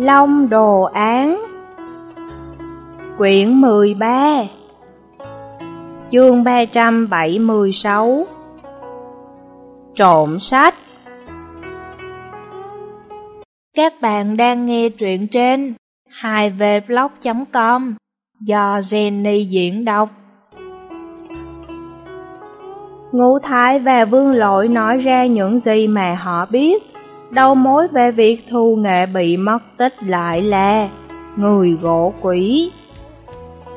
Long Đồ Án. Quyển 13 Chương 376 Trộm sách. Các bạn đang nghe truyện trên 2vblog.com do Jenny diễn đọc. Ngũ Thái và Vương Lội nói ra những gì mà họ biết. Đầu mối về việc thu nghệ bị mất tích lại là người gỗ quỷ.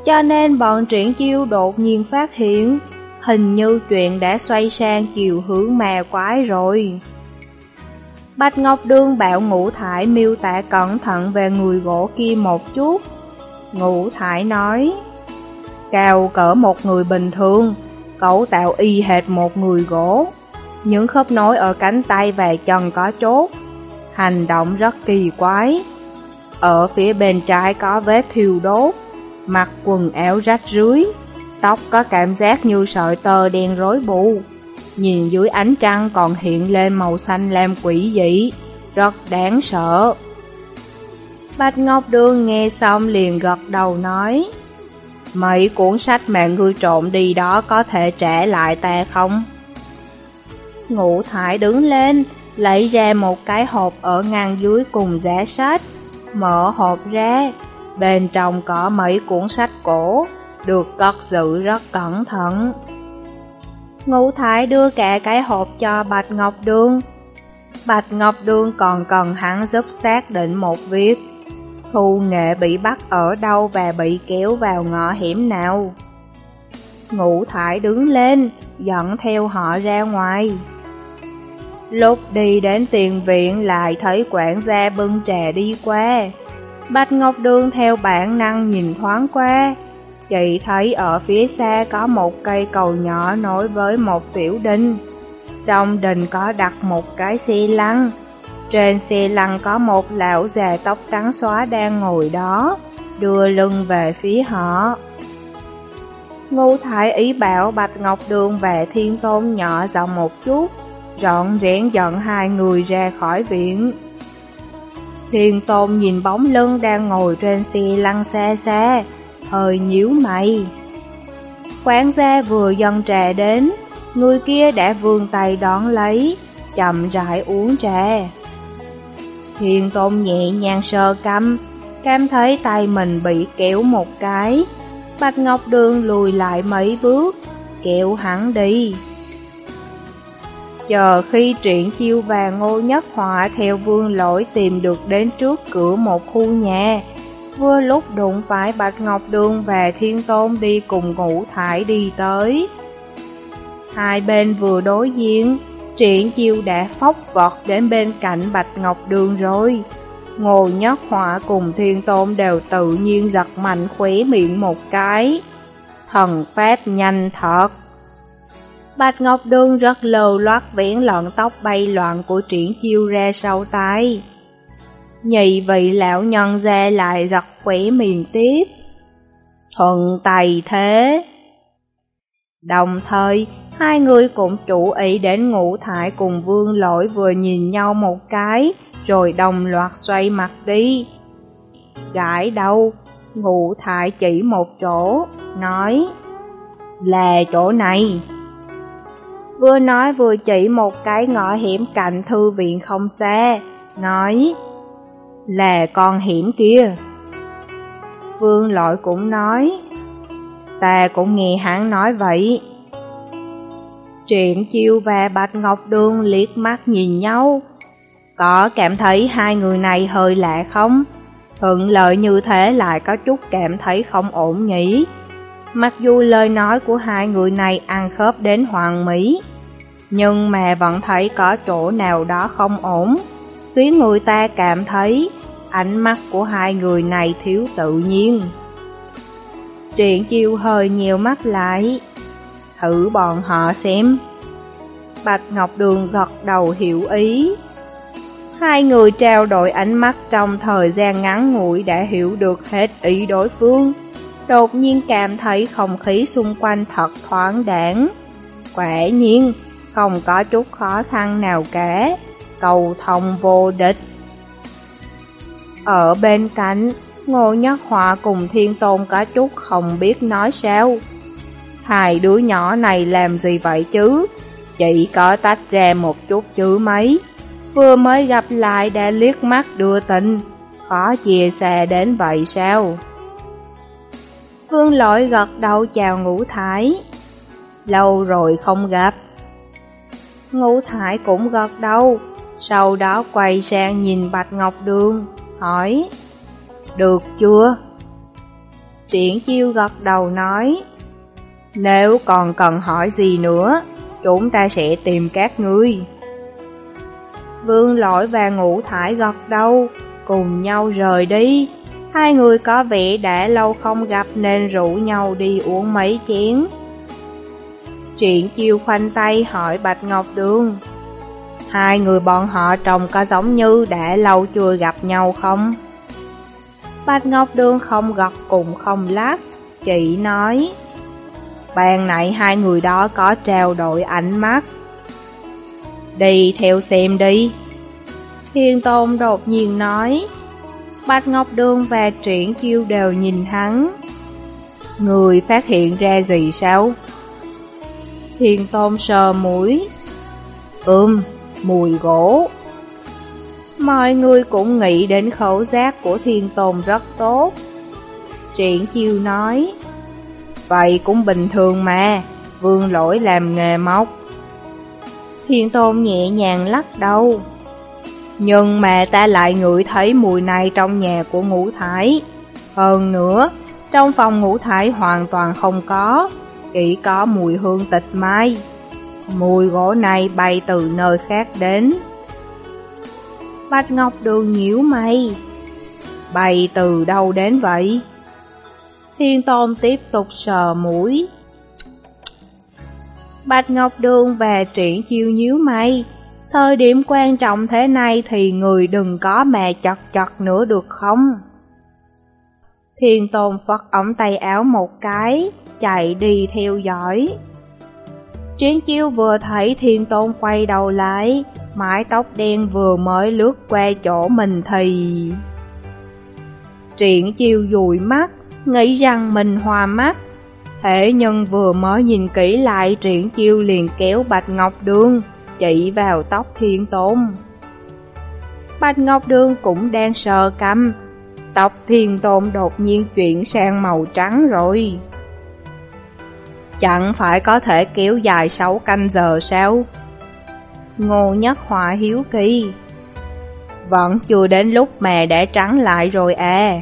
Cho nên bọn triển chiêu đột nhiên phát hiện, hình như chuyện đã xoay sang chiều hướng mè quái rồi. Bạch Ngọc Đương bảo Ngũ Thải miêu tả cẩn thận về người gỗ kia một chút. Ngũ Thải nói, cao cỡ một người bình thường, cấu tạo y hệt một người gỗ. Những khớp nối ở cánh tay và chân có chốt, hành động rất kỳ quái. Ở phía bên trái có vết thiêu đốt, mặc quần áo rách rưới, tóc có cảm giác như sợi tơ đen rối bù. Nhìn dưới ánh trăng còn hiện lên màu xanh lam quỷ dị, rất đáng sợ. Bạch Ngọc Đường nghe xong liền gật đầu nói, Mấy cuốn sách mà ngươi trộm đi đó có thể trả lại ta không? Ngũ thải đứng lên, lấy ra một cái hộp ở ngăn dưới cùng giá sách, mở hộp ra, bên trong có mấy cuốn sách cổ, được cất giữ rất cẩn thận. Ngũ Thái đưa cả cái hộp cho Bạch Ngọc Đường. Bạch Ngọc Đường còn cần hắn giúp xác định một việc. Thu nghệ bị bắt ở đâu và bị kéo vào ngõ hiểm nào. Ngũ Thải đứng lên, dẫn theo họ ra ngoài. Lúc đi đến tiền viện lại thấy quản gia bưng trà đi qua. Bạch Ngọc Đường theo bản năng nhìn thoáng qua. Chị thấy ở phía xa có một cây cầu nhỏ nối với một tiểu đình. Trong đình có đặt một cái xe lăn. Trên xe lăn có một lão già tóc trắng xóa đang ngồi đó, đưa lưng về phía họ. Ngô Thái ý bảo Bạch Ngọc Đường và Thiên Tôn nhỏ giọng một chút, trọn rẽn dẫn hai người ra khỏi viện. Thiên Tôn nhìn bóng lưng đang ngồi trên xe lăn xa xa, hơi nhíu mày. Quán gia vừa dâng trà đến, người kia đã vươn tay đón lấy, chậm rãi uống trà. Thiên Tôn nhẹ nhàng sờ căm, cảm thấy tay mình bị kéo một cái. Bạch Ngọc Đường lùi lại mấy bước, kéo hắn đi. Chờ khi triển chiêu và ngô nhất họa theo vương lỗi tìm được đến trước cửa một khu nhà, vừa lúc đụng phải Bạch Ngọc Đường và Thiên Tôn đi cùng ngũ thải đi tới. Hai bên vừa đối diện, triển chiêu đã phóc vọt đến bên cạnh Bạch Ngọc Đường rồi. Ngô Nhất Họa cùng Thiên Tôn đều tự nhiên giật mạnh khóe miệng một cái. Thần phép nhanh thật. Bạch Ngọc Đường rất lầu loát vén lọn tóc bay loạn của triển chiêu ra sau tay. Nhị vị lão nhân ra lại giật khỏe miền tiếp. Thuận tay thế. Đồng thời, hai người cũng chủ ý đến ngũ thải cùng vương lỗi vừa nhìn nhau một cái, rồi đồng loạt xoay mặt đi. Gãi đầu, ngũ thải chỉ một chỗ, nói, là chỗ này. Vừa nói vừa chỉ một cái ngõ hiểm cạnh thư viện không xa, nói Là con hiểm kia. Vương lội cũng nói Ta cũng nghe hắn nói vậy. Truyện chiêu và Bạch Ngọc Đường liếc mắt nhìn nhau Có cảm thấy hai người này hơi lạ không? Thuận lợi như thế lại có chút cảm thấy không ổn nhỉ? Mặc dù lời nói của hai người này ăn khớp đến hoàng mỹ nhưng mà vẫn thấy có chỗ nào đó không ổn, khiến người ta cảm thấy ánh mắt của hai người này thiếu tự nhiên. Triển chiêu hơi nhiều mắt lại, thử bọn họ xem. Bạch Ngọc Đường gật đầu hiểu ý. Hai người trao đổi ánh mắt trong thời gian ngắn ngủi đã hiểu được hết ý đối phương. Đột nhiên cảm thấy không khí xung quanh thật thoáng đảng. Quả nhiên, không có chút khó khăn nào cả, cầu thông vô địch. Ở bên cạnh, Ngô Nhất Họa cùng Thiên Tôn có chút không biết nói sao. Hai đứa nhỏ này làm gì vậy chứ? Chỉ có tách ra một chút chứ mấy. Vừa mới gặp lại đã liếc mắt đưa tình, khó chia sẻ đến vậy sao? Vương lỗi gật đầu chào ngũ thái Lâu rồi không gặp. Ngũ thải cũng gật đầu, sau đó quay sang nhìn Bạch Ngọc Đường, hỏi Được chưa? Triển chiêu gật đầu nói Nếu còn cần hỏi gì nữa, chúng ta sẽ tìm các ngươi. Vương lỗi và ngũ thải gật đầu, cùng nhau rời đi. Hai người có vẻ đã lâu không gặp nên rủ nhau đi uống mấy chén. Triển chiêu khoanh tay hỏi Bạch Ngọc Đường. Hai người bọn họ trông có giống như đã lâu chưa gặp nhau không? Bạch Ngọc Đường không gật cùng không lát, chỉ nói Bàn nãy hai người đó có trao đổi ánh mắt. Đi theo xem đi. Thiên Tôn đột nhiên nói. Bạch Ngọc Đường và Triển Chiêu đều nhìn hắn. Người phát hiện ra gì sao? Thiên Tôn sờ mũi Ừm, mùi gỗ. Mọi người cũng nghĩ đến khẩu giác của thiên tôn rất tốt. Triển chiêu nói, Vậy cũng bình thường mà, vương lỗi làm nghề móc. Thiên tôn nhẹ nhàng lắc đầu. Nhưng mà ta lại ngửi thấy mùi này trong nhà của ngũ thải. Hơn nữa, trong phòng ngũ thải hoàn toàn không có, chỉ có mùi hương tịch mai. Mùi gỗ này bay từ nơi khác đến. Bạch Ngọc Đường nhíu mày. Bay từ đâu đến vậy? Thiên Tôn tiếp tục sờ mũi. Bạch Ngọc Đường và triển chiêu nhíu mày. Thời điểm quan trọng thế này thì người đừng có mè chật chật nữa được không? Thiên Tôn phất ống tay áo một cái, chạy đi theo dõi. triển chiêu vừa thấy thiên tôn quay đầu lại, mái tóc đen vừa mới lướt qua chỗ mình thì... Triển chiêu dụi mắt, nghĩ rằng mình hòa mắt. Thế nhưng vừa mới nhìn kỹ lại triển chiêu liền kéo Bạch Ngọc Đường, chỉ vào tóc thiên tôn. Bạch Ngọc Đường cũng đang sờ căm, tóc thiên tôn đột nhiên chuyển sang màu trắng rồi. Chẳng phải có thể kéo dài 6 canh giờ sao? Ngô Nhất Họa hiếu kỳ. Vẫn chưa đến lúc mẹ đã trắng lại rồi à.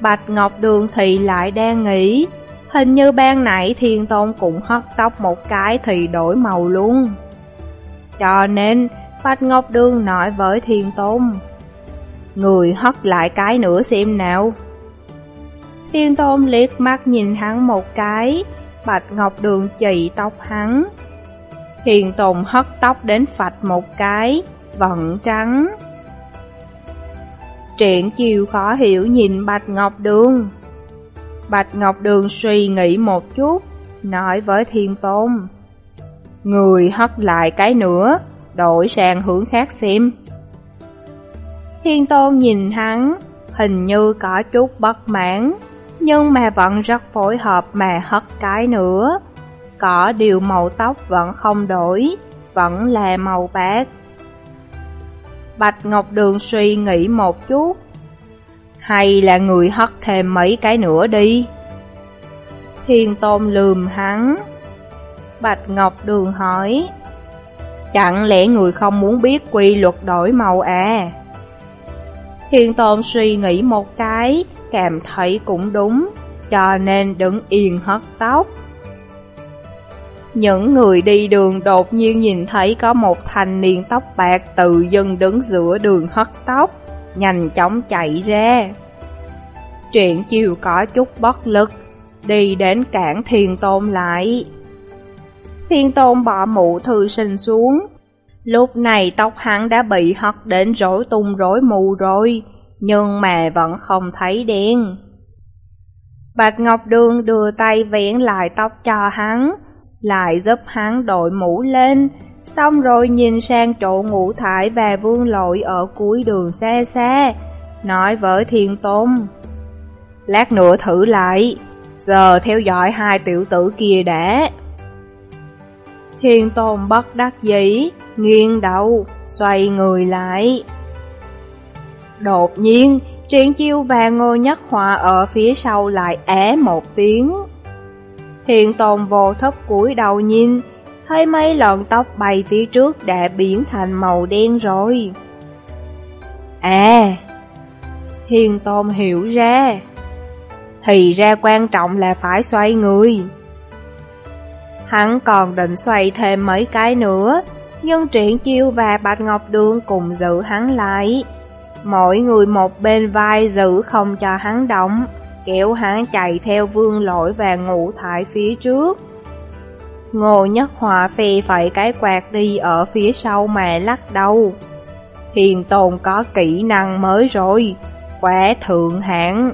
Bạch Ngọc Đường thì lại đang nghĩ, hình như ban nãy Thiên Tôn cũng hất tóc một cái thì đổi màu luôn. Cho nên, Bạch Ngọc Đường nói với Thiên Tôn, Người hất lại cái nữa xem nào. Thiên Tôn liếc mắt nhìn hắn một cái, Bạch Ngọc Đường chỉ tóc hắn. hiền tùng hất tóc đến phạch một cái, vẫn trắng. Triển chiều khó hiểu nhìn Bạch Ngọc Đường. Bạch Ngọc Đường suy nghĩ một chút, nói với Thiên Tôn. Người hất lại cái nữa, đổi sang hướng khác xem. Thiên Tôn nhìn hắn, hình như có chút bất mãn nhưng mà vẫn rất phối hợp mà hất cái nữa. Có điều màu tóc vẫn không đổi, vẫn là màu bạc. Bạch Ngọc Đường suy nghĩ một chút, hay là người hất thêm mấy cái nữa đi. Thiên Tôn lườm hắn. Bạch Ngọc Đường hỏi, chẳng lẽ người không muốn biết quy luật đổi màu à? Thiên Tôn suy nghĩ một cái, cảm thấy cũng đúng, cho nên đứng yên hất tóc. Những người đi đường đột nhiên nhìn thấy có một thanh niên tóc bạc tự dưng đứng giữa đường hất tóc, nhanh chóng chạy ra. Chuyện chiều có chút bất lực, đi đến cảng thiên tôn lại. Thiên tôn bỏ mũ thư sinh xuống. Lúc này tóc hắn đã bị hất đến rối tung rối mù rồi, nhưng mà vẫn không thấy đen. Bạch Ngọc Đường đưa tay vén lại tóc cho hắn, lại giúp hắn đội mũ lên, Xong rồi nhìn sang chỗ ngũ thải và vương lội ở cuối đường xa xa, nói với thiên tôn. Lát nữa thử lại, giờ theo dõi hai tiểu tử kia đã. Thiên tôn bất đắc dĩ, nghiêng đầu, xoay người lại. Đột nhiên, Triển chiêu và ngô nhất họa ở phía sau lại é một tiếng. Thiên tôn vô thấp cúi đầu nhìn, thấy mấy lọn tóc bay phía trước đã biến thành màu đen rồi. À, thiên tôn hiểu ra. Thì ra quan trọng là phải xoay người. Hắn còn định xoay thêm mấy cái nữa, nhưng Triển Chiêu và Bạch Ngọc Đường cùng giữ hắn lại. Mỗi người một bên vai giữ không cho hắn động, kéo hắn chạy theo vương lỗi và ngũ thải phía trước. Ngô Nhất Hòa phê phải cái quạt đi ở phía sau mà lắc đầu. Hiền tồn có kỹ năng mới rồi, quá thượng hạng.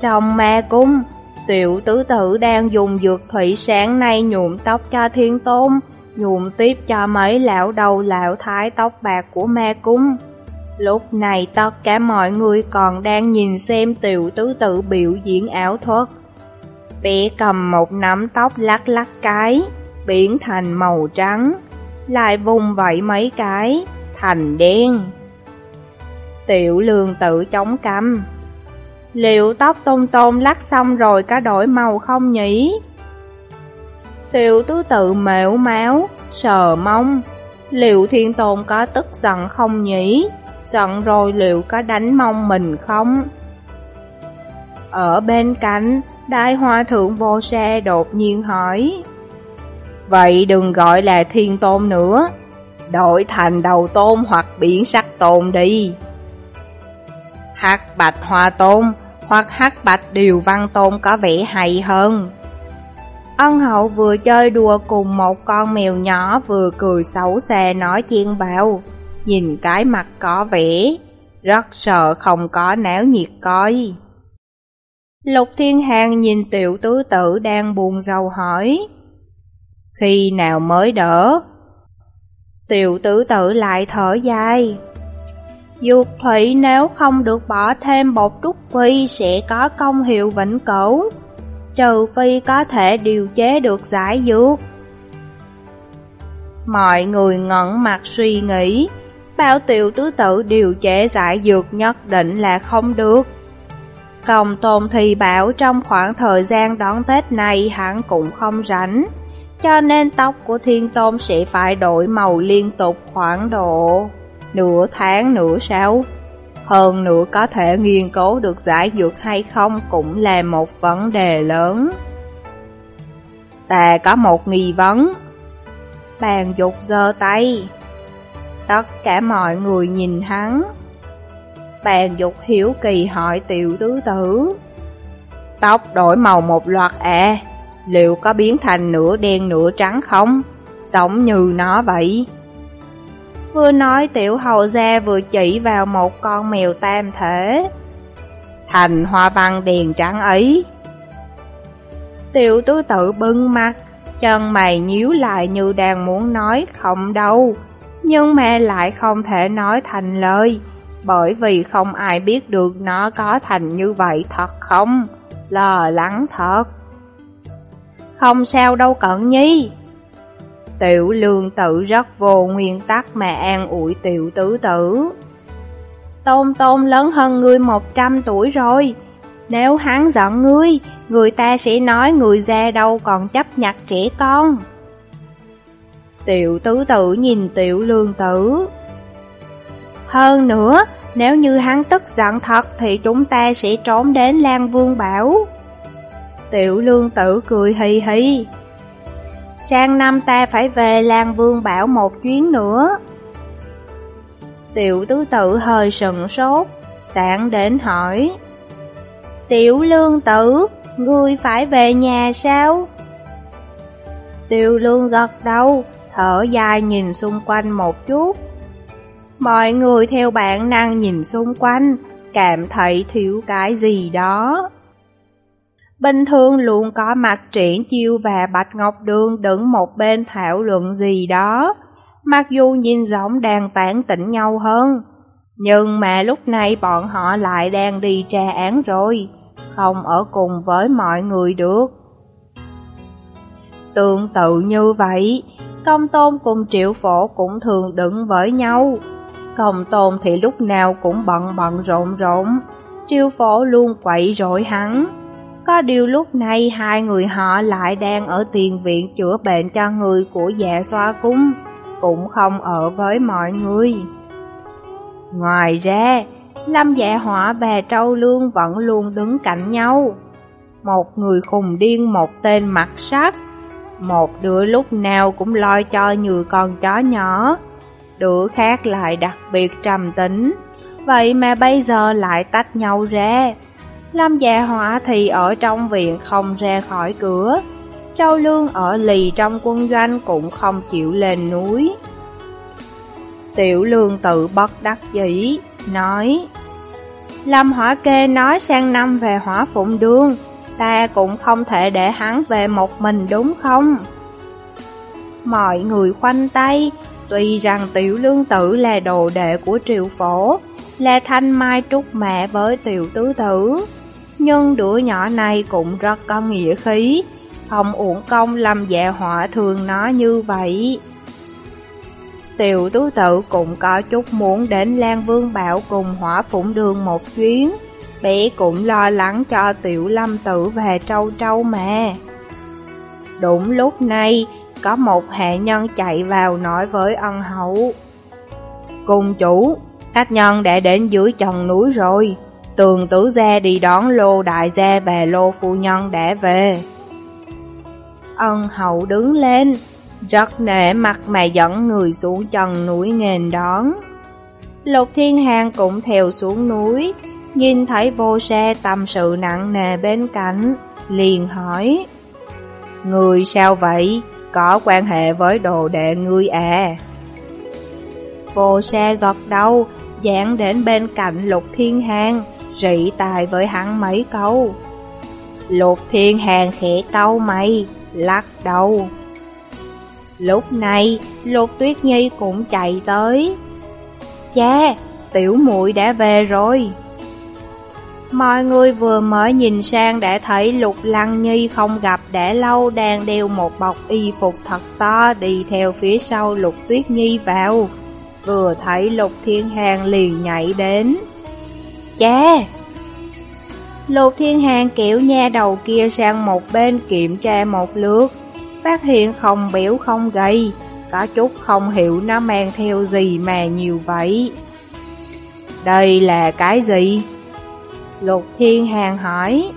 Trong ma cung, tiểu tứ tử đang dùng dược thủy sáng nay nhuộm tóc cho thiên tôn, nhuộm tiếp cho mấy lão đầu lão thái tóc bạc của ma cung. Lúc này tất cả mọi người còn đang nhìn xem tiểu tứ tử biểu diễn ảo thuật. Bé cầm một nắm tóc lắc lắc cái, biến thành màu trắng, lại vùng vẫy mấy cái, thành đen. Tiểu lương tự chống cằm. Liệu tóc tôm tôm lắc xong rồi có đổi màu không nhỉ? Tiểu tứ tự mẻo máu, sờ mông. Liệu thiên tôn có tức giận không nhỉ? Giận rồi liệu có đánh mông mình không? Ở bên cạnh, Đại Hòa Thượng Vô Xe đột nhiên hỏi Vậy đừng gọi là thiên tôn nữa Đổi thành đầu tôn hoặc biển sắc tôn đi Hắc bạch hoa tôn hoặc hắc bạch điều văn tôn có vẻ hay hơn Ân hậu vừa chơi đùa cùng một con mèo nhỏ vừa cười xấu xa nói chiên bào. Nhìn cái mặt có vẻ Rất sợ không có náo nhiệt coi. Lục Thiên Hàng nhìn tiểu tứ tử đang buồn rầu hỏi, Khi nào mới đỡ? Tiểu tứ tử lại thở dài Dược thủy nếu không được bỏ thêm bột trúc quy sẽ có công hiệu vĩnh cửu. Trừ phi có thể điều chế được giải dược. Mọi người ngẩn mặt suy nghĩ. Bao tiểu tứ tử điều chế giải dược nhất định là không được. Công tôn thì bảo trong khoảng thời gian đón Tết này hắn cũng không rảnh, cho nên tóc của thiên tôn sẽ phải đổi màu liên tục khoảng độ nửa tháng nửa sau. Hơn nữa có thể nghiên cứu được giải dược hay không cũng là một vấn đề lớn. Ta có một nghi vấn. Bàn dục giơ tay. Tất cả mọi người nhìn hắn. Bàn dục hiếu kỳ hỏi tiểu tứ tử Tóc đổi màu một loạt à Liệu có biến thành nửa đen nửa trắng không? Giống như nó vậy Vừa nói tiểu hầu gia vừa chỉ vào một con mèo tam thể Thành hoa văn đèn trắng ấy Tiểu tứ tự bưng mặt, Chân mày nhíu lại như đang muốn nói không đâu Nhưng mà lại không thể nói thành lời, bởi vì không ai biết được nó có thành như vậy thật không? Lo lắng thật. Không sao đâu cận nhi. Tiểu lương Tử rất vô nguyên tắc mà an ủi tiểu tứ tử. Tôn tôn lớn hơn ngươi một trăm tuổi rồi. Nếu hắn giận ngươi, người ta sẽ nói người già đâu còn chấp nhặt trẻ con. Tiểu tứ tử nhìn tiểu lương tử. Hơn nữa, nếu như hắn tức giận thật thì chúng ta sẽ trốn đến Lan Vương Bảo. Tiểu lương tử cười hì hì. Sang năm ta phải về Lan Vương Bảo một chuyến nữa. Tiểu tứ tự hơi sừng sốt, sạn đến hỏi. Tiểu lương tử, ngươi phải về nhà sao? Tiểu lương gật đầu, thở dài nhìn xung quanh một chút. Mọi người theo bản năng nhìn xung quanh, cảm thấy thiếu cái gì đó. Bình thường luôn có mặt triển chiêu và Bạch Ngọc Đường đứng một bên thảo luận gì đó, mặc dù nhìn giống đang tán tỉnh nhau hơn. Nhưng mà lúc này bọn họ lại đang đi tra án rồi, không ở cùng với mọi người được. Tương tự như vậy, công tôn cùng triệu phổ cũng thường đứng với nhau. Công tôn thì lúc nào cũng bận bận rộn rộn, triệu phổ luôn quậy rội hắn. Có điều lúc này hai người họ lại đang ở tiền viện chữa bệnh cho người của dạ xoa cung, cũng không ở với mọi người. Ngoài ra, Lâm Dạ Họa và Trâu Lương vẫn luôn đứng cạnh nhau. Một người khùng điên một tên mặt sắt, một đứa lúc nào cũng lo cho như con chó nhỏ, đứa khác lại đặc biệt trầm tính, vậy mà bây giờ lại tách nhau ra. Lâm Dạ Họa thì ở trong viện không ra khỏi cửa, Trâu Lương ở lì trong quân doanh cũng không chịu lên núi. Tiểu lương tự bất đắc dĩ, nói Lâm hỏa kê nói sang năm về hỏa phụng đương Ta cũng không thể để hắn về một mình đúng không? Mọi người khoanh tay Tuy rằng tiểu lương tử là đồ đệ của triều phổ Là thanh mai trúc mẹ với tiểu tứ tử nhưng đứa nhỏ này cũng rất có nghĩa khí Không uổng công làm dạ họa thường nó như vậy Tiểu tú tự cũng có chút muốn đến Lan Vương Bảo cùng hỏa phụng đường một chuyến. Bé cũng lo lắng cho tiểu lâm tử về trâu trâu mà. Đúng lúc này, có một hạ nhân chạy vào nói với ân hậu. Cùng chủ, khách nhân đã đến dưới chân núi rồi. Tường tử gia đi đón lô đại gia và lô phu nhân đã về. Ân hậu đứng lên, rất nể mặt mà dẫn người xuống chân núi nghênh đón. Lục Thiên Hàng cũng theo xuống núi, nhìn thấy vô xe tâm sự nặng nề bên cạnh, liền hỏi. Người sao vậy? Có quan hệ với đồ đệ ngươi à? Vô xe gật đầu, Dạng đến bên cạnh Lục Thiên Hàng, rỉ tài với hắn mấy câu. Lục Thiên Hàng khẽ câu mày, lắc đầu. Lúc này, Lục Tuyết Nhi cũng chạy tới. Cha, tiểu muội đã về rồi. Mọi người vừa mới nhìn sang đã thấy Lục Lăng Nhi không gặp đã lâu đang đeo một bọc y phục thật to đi theo phía sau Lục Tuyết Nhi vào. Vừa thấy Lục Thiên Hàng liền nhảy đến. Cha! Lục Thiên Hàng kiểu nha đầu kia sang một bên kiểm tra một lượt phát hiện không biểu không gầy, có chút không hiểu nó mang theo gì mà nhiều vậy. Đây là cái gì? Lục Thiên Hàng hỏi.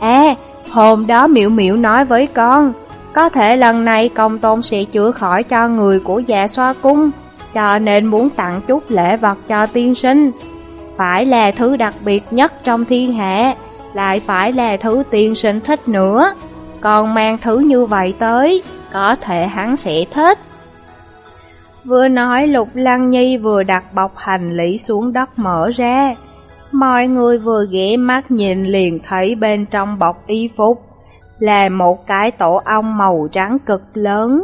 À, hôm đó Miễu Miễu nói với con, có thể lần này công tôn sẽ chữa khỏi cho người của già xoa cung, cho nên muốn tặng chút lễ vật cho tiên sinh. Phải là thứ đặc biệt nhất trong thiên hạ, lại phải là thứ tiên sinh thích nữa còn mang thứ như vậy tới, có thể hắn sẽ thích. Vừa nói Lục Lăng Nhi vừa đặt bọc hành lý xuống đất mở ra. Mọi người vừa ghé mắt nhìn liền thấy bên trong bọc y phục là một cái tổ ong màu trắng cực lớn.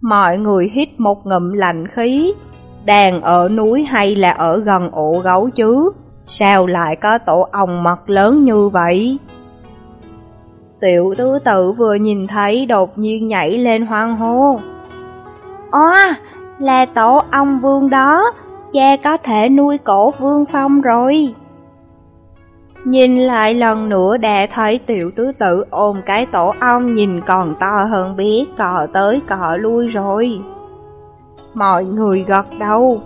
Mọi người hít một ngụm lạnh khí, đàn ở núi hay là ở gần ổ gấu chứ, sao lại có tổ ong mật lớn như vậy? Tiểu tứ tự vừa nhìn thấy đột nhiên nhảy lên hoang hô. Ồ, là tổ ong vương đó, cha có thể nuôi cổ vương phong rồi. Nhìn lại lần nữa đã thấy tiểu tứ tự ôm cái tổ ong nhìn còn to hơn biết cò tới cò lui rồi. Mọi người gật đầu.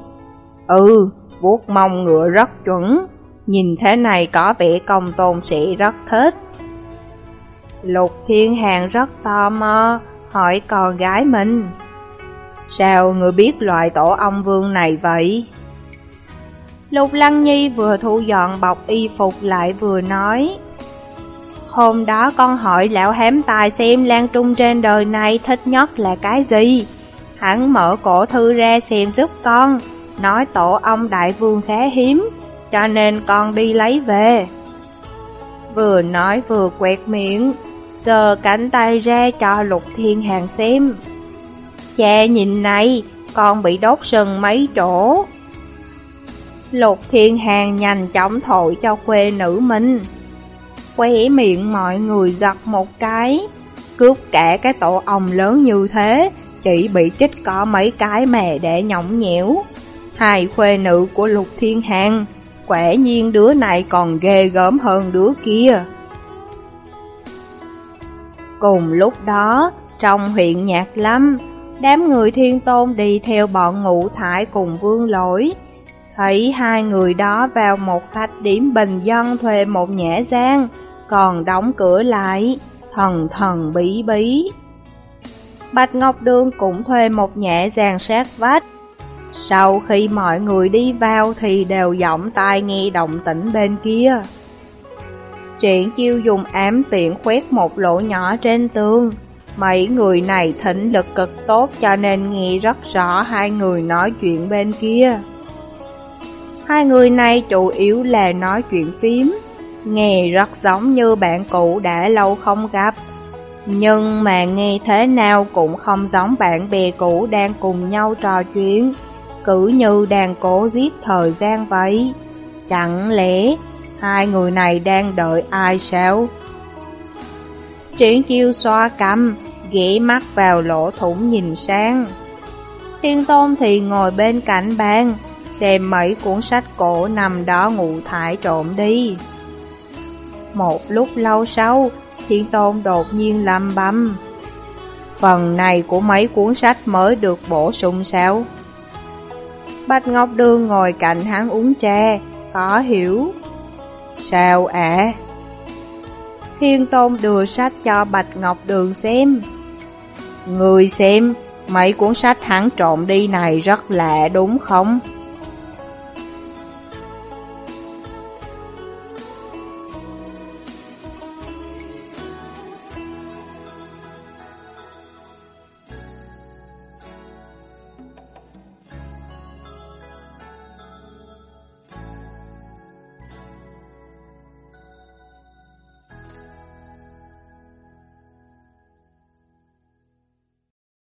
Ừ, vuốt mông ngựa rất chuẩn, nhìn thế này có vẻ công tôn sẽ rất thích. Lục Thiên Hàng rất tò mò, hỏi con gái mình. Sao người biết loại tổ ong vương này vậy? Lục Lăng Nhi vừa thu dọn bọc y phục lại vừa nói. Hôm đó con hỏi lão hém tài xem Lan Trung trên đời này thích nhất là cái gì? Hắn mở cổ thư ra xem giúp con, nói tổ ông đại vương khá hiếm, cho nên con đi lấy về. Vừa nói vừa quẹt miệng, giờ cánh tay ra cho Lục Thiên Hàng xem. Cha nhìn này, con bị đốt sừng mấy chỗ. Lục Thiên Hàng nhanh chóng thổi cho quê nữ mình. Quẻ miệng mọi người giật một cái, cướp cả cái tổ ong lớn như thế, chỉ bị trích có mấy cái mè để nhõng nhẽo. Hai khuê nữ của Lục Thiên Hàng, quả nhiên đứa này còn ghê gớm hơn đứa kia. Cùng lúc đó, trong huyện Nhạc Lâm, đám người thiên tôn đi theo bọn ngũ thải cùng vương lỗi. Thấy hai người đó vào một khách điểm bình dân thuê một nhã gian, còn đóng cửa lại, thần thần bí bí. Bạch Ngọc Đường cũng thuê một nhẹ dàn sát vách. Sau khi mọi người đi vào thì đều giọng tai nghe động tĩnh bên kia. Triển chiêu dùng ám tiện khoét một lỗ nhỏ trên tường. Mấy người này thỉnh lực cực tốt cho nên nghe rất rõ hai người nói chuyện bên kia. Hai người này chủ yếu là nói chuyện phím, nghe rất giống như bạn cũ đã lâu không gặp. Nhưng mà nghe thế nào cũng không giống bạn bè cũ đang cùng nhau trò chuyện, cứ như đang cố giết thời gian vậy. Chẳng lẽ hai người này đang đợi ai sao? Triển chiêu xoa cầm, ghé mắt vào lỗ thủng nhìn sang. Thiên Tôn thì ngồi bên cạnh bàn, xem mấy cuốn sách cổ nằm đó ngủ thải trộm đi. Một lúc lâu sau, Thiên Tôn đột nhiên làm băm. Phần này của mấy cuốn sách mới được bổ sung sao? Bạch Ngọc Đường ngồi cạnh hắn uống trà, có hiểu. Sao ạ? Thiên Tôn đưa sách cho Bạch Ngọc Đường xem. Người xem, mấy cuốn sách hắn trộm đi này rất lạ đúng không?